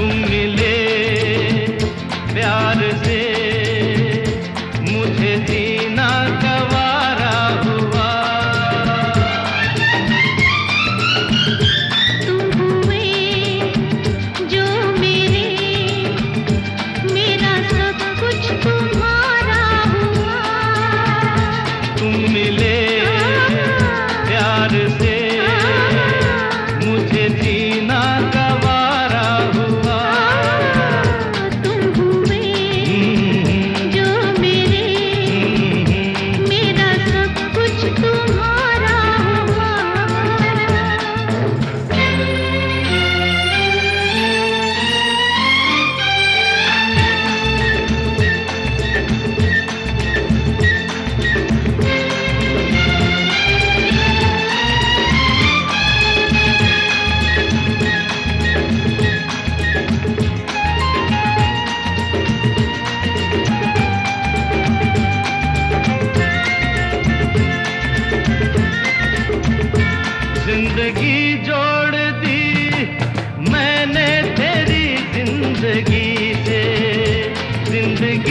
तुम प्यार से ज़िंदगी जोड़ दी मैंने तेरी ज़िंदगी से। ज़िंदगी